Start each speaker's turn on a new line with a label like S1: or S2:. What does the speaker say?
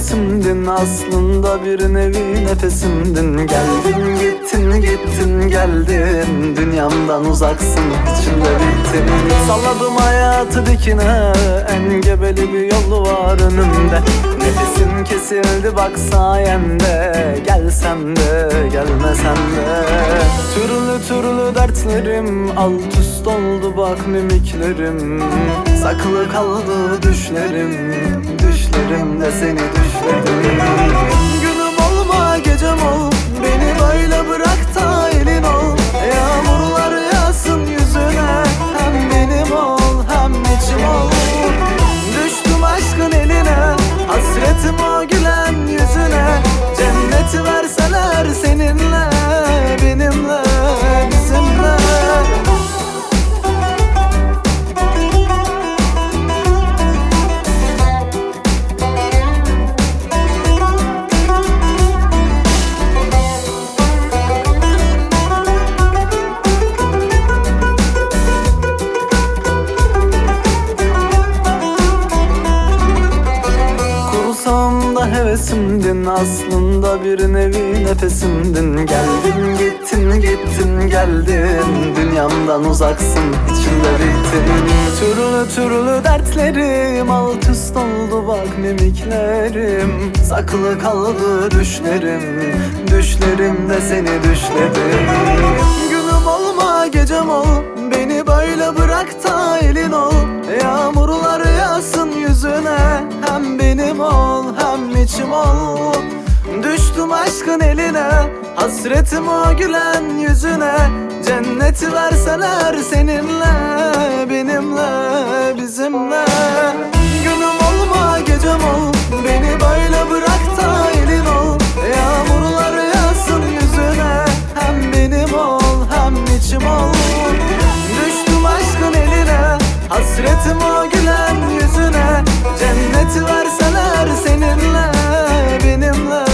S1: hevesimdin Aslında bir nevi nefesimdin. Geldin gittin gittin geldin. Dünyamdan uzaksın içimde bittin. Salladım hayatı dikine Engebeli bir yol var önümde. Nefesim kesildi bak sayende Gelsen de gelmesen de dertlerim Alt üst oldu bak mimiklerim. Saklı kaldı düşlerim Düşlerimde seni düşlerim. Günüm olma gecem ol Beni böyle bırak da elin ol. Yağmurlar yağsın yüzüne Hem benim ol hem içim ol. Düştüm aşkın eline Hasretim o gülen yüzüne. Cenneti verseler hevesimdin Aslında bir nevi nefesimdin. Geldin gittin gittin geldin. Dünyamdan uzaksın içimde bittin Türlü türlü dertlerim Alt üst oldu bak mimiklerim. Saklı kaldı düşlerim Düşlerimde seni düşledim Günüm olma gecem ol Beni böyle bırak da elin ol içim ol. Düştüm aşkın eline Hasretim o gülen yüzüne. Cenneti verseler seninle Benimle bizimle. Günüm olma gecem ol Beni böyle bırak da elin ol. Yağmurlar yağsın yüzüne Hem benim ol hem içim ol. Düştüm aşkın eline Hasretim o gülen yüzüne. Cenneti verseler seninle benimle.